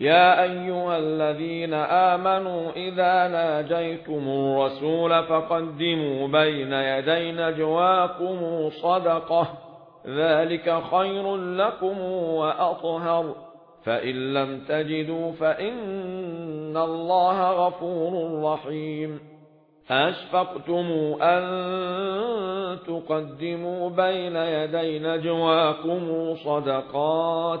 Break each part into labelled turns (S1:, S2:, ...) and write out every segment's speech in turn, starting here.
S1: يا
S2: ايها الذين امنوا اذا ناجيتم الرسول فقدموا بين يدي نجواكم صدقه ذلك خير لكم واطهر فان لم تجدوا فان الله غفور رحيم اشفقتم ان تقدموا بين يدي نجواكم صدقات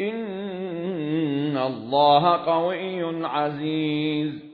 S2: إِنَّ اللَّهَ قَوِيٌّ عَزِيزٌ